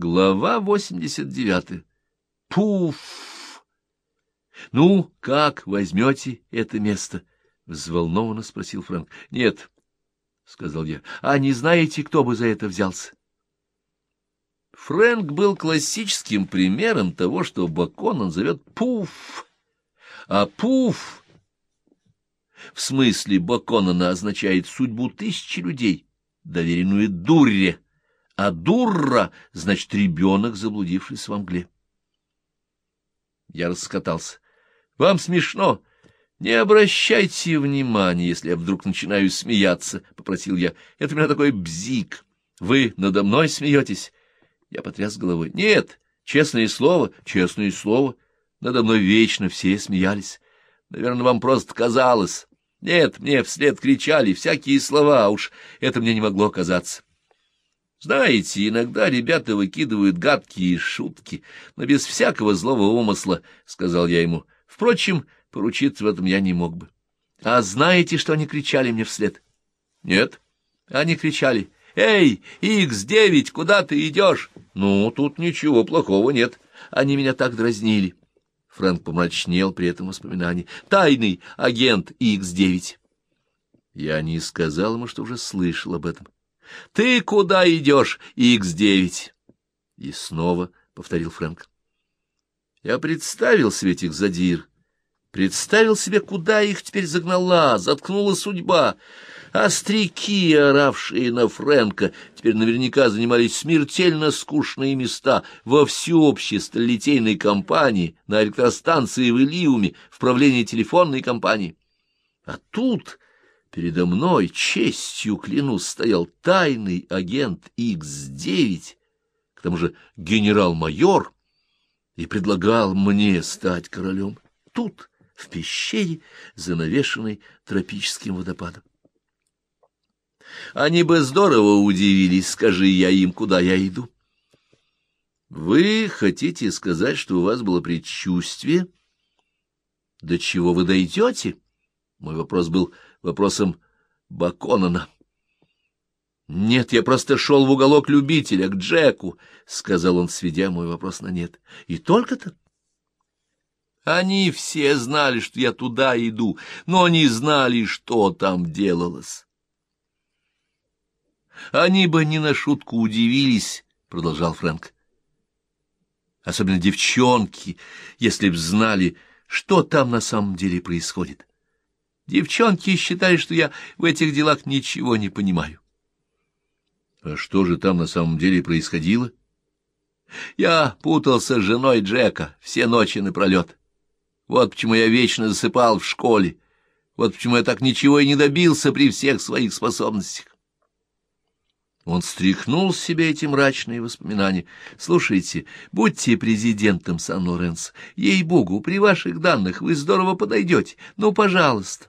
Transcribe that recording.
Глава 89. Пуф! Ну, как возьмете это место? Взволнованно спросил Фрэнк. Нет, сказал я. А не знаете, кто бы за это взялся? Фрэнк был классическим примером того, что Бакон он зовет пуф. А пуф в смысле Баконана означает судьбу тысячи людей, доверенную дурре а дурра — значит ребенок, заблудившийся во мгле. Я раскатался. — Вам смешно? Не обращайте внимания, если я вдруг начинаю смеяться, — попросил я. — Это у меня такой бзик. Вы надо мной смеетесь? Я потряс головой. — Нет, честное слово, честное слово. Надо мной вечно все смеялись. Наверное, вам просто казалось. Нет, мне вслед кричали всякие слова, уж это мне не могло казаться. Знаете, иногда ребята выкидывают гадкие шутки, но без всякого злого умысла, — сказал я ему. Впрочем, поручиться в этом я не мог бы. А знаете, что они кричали мне вслед? Нет. Они кричали. «Эй, Икс-9, куда ты идешь?» «Ну, тут ничего плохого нет. Они меня так дразнили». Фрэнк помрачнел при этом воспоминании. «Тайный агент Икс-9». Я не сказал ему, что уже слышал об этом. Ты куда идешь, Икс-9? И снова повторил Фрэнк. Я представил себе этих задир, представил себе, куда их теперь загнала, заткнула судьба. Остряки, оравшие на Фрэнка, теперь наверняка занимались смертельно скучные места во всеобщей столетейной компании, на электростанции в Илиуме, в правлении телефонной компании. А тут Передо мной, честью клянусь, стоял тайный агент X9, к тому же генерал-майор, и предлагал мне стать королем тут, в пещере, занавешенной тропическим водопадом. Они бы здорово удивились, скажи я им, куда я иду. Вы хотите сказать, что у вас было предчувствие? До чего вы дойдете? Мой вопрос был вопросом Баконана. «Нет, я просто шел в уголок любителя, к Джеку», — сказал он, сведя мой вопрос на «нет». «И только-то?» Они все знали, что я туда иду, но не знали, что там делалось. «Они бы не на шутку удивились», — продолжал Фрэнк. «Особенно девчонки, если б знали, что там на самом деле происходит. Девчонки считали, что я в этих делах ничего не понимаю. А что же там на самом деле происходило? Я путался с женой Джека все ночи напролет. Вот почему я вечно засыпал в школе. Вот почему я так ничего и не добился при всех своих способностях. Он стряхнул с себя эти мрачные воспоминания. «Слушайте, будьте президентом Сан-Лоренцо. Ей-богу, при ваших данных вы здорово подойдете. Ну, пожалуйста».